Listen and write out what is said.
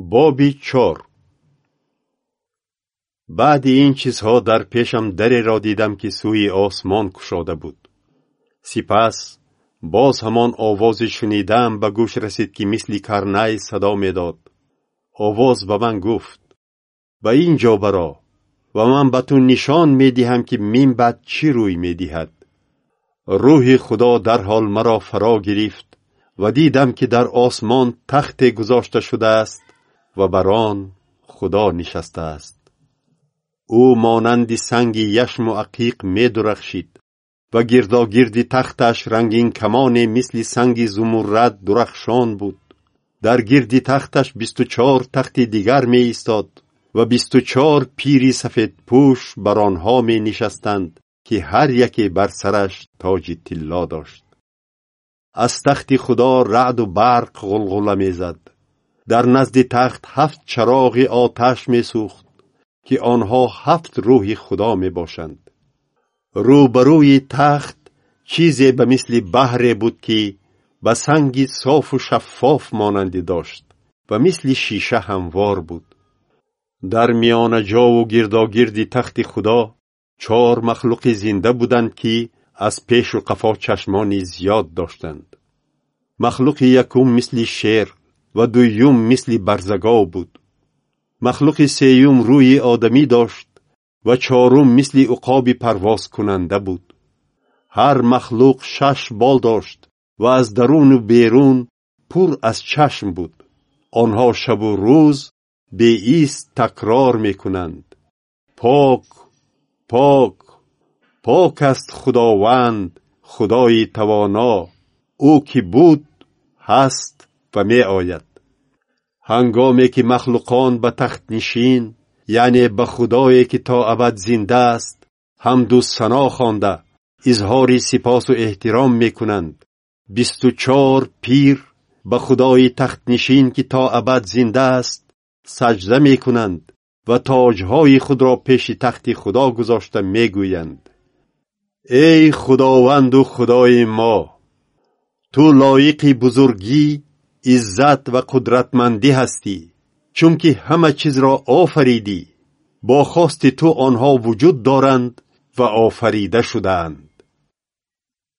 боби чор. Баъди ин чизҳо дар пешам дареро дидам ки сӯи осмон кушода буд. Сипас боз ҳамон овозе шунидаам ба гӯш расид ки мисли карнай садо медод. Овоз ба ман гуфт ба ин ҷо баро ва ман ба ту нишон медиҳам ки минбаъд чӣ рӯй медиҳад? Рӯҳи худо дарҳол маро фаро гирифт ва дидам ки дар осмон тахте гузошта шудааст ва бар он худо нишастааст ӯ монанди санги яшму ақиқ медурахшид ва гирдогирди тахташ рангинкамоне мисли санги зумуррад дурахшон буд. Дар гирди тахташ бисту чор тахти дигар меистод ва бисту чор пири сафедпӯш бар онҳо менишастанд ки ҳар яке бар сараш тоҷи тилло дошт. Аз тахти худо раъду барқ ғулғула мезад дар назди тахт ҳафт чароғи оташ месӯхт ки онҳо ҳафт рӯҳи худо мебошанд. Рӯбарӯи тахт чизе ба мисли баҳре буд ки ба санги софу шаффоф монандӣ дошт ва мисли шиша ҳамвор буд. Дар миёнаҷову гирдогирди тахти худо чор махлуқи зинда буданд ки аз пешу қафо чашмони зиёд доштанд. Махлуқи якум мисли шер ва дуюм мисли барзагов буд. Махлуқи сеюм рӯи одамӣ дошт ва чорум мисли уқоби парвозкунанда буд. Ҳар махлуқ шаш бол дошт ва аз даруну берун пур аз чашм буд. Онҳо шабу рӯз беист такрор мекунанд. Пок пок пок аст худованд худои тавоно. Ӯ ки буд ҳаст ва меояд. Ҳангоме ки махлуқон ба тахтнишин яъне ба худое ки то абад зинда аст ҳамду сано хонда изҳори сипосу эҳтиром мекунанд. Бисту чор пир ба худои тахтнишин ки то абад зинда аст саҷда мекунанд ва тоҷҳои худро пеши тахти худо гузошта мегӯянд. Эй худованду худои мо ту лоиқи бузургӣ иззат ва қудратмандӣ ҳастӣ чунки ҳама чизро офаридӣ. Бо хости ту онҳо вуҷуд доранд ва офарида шудаанд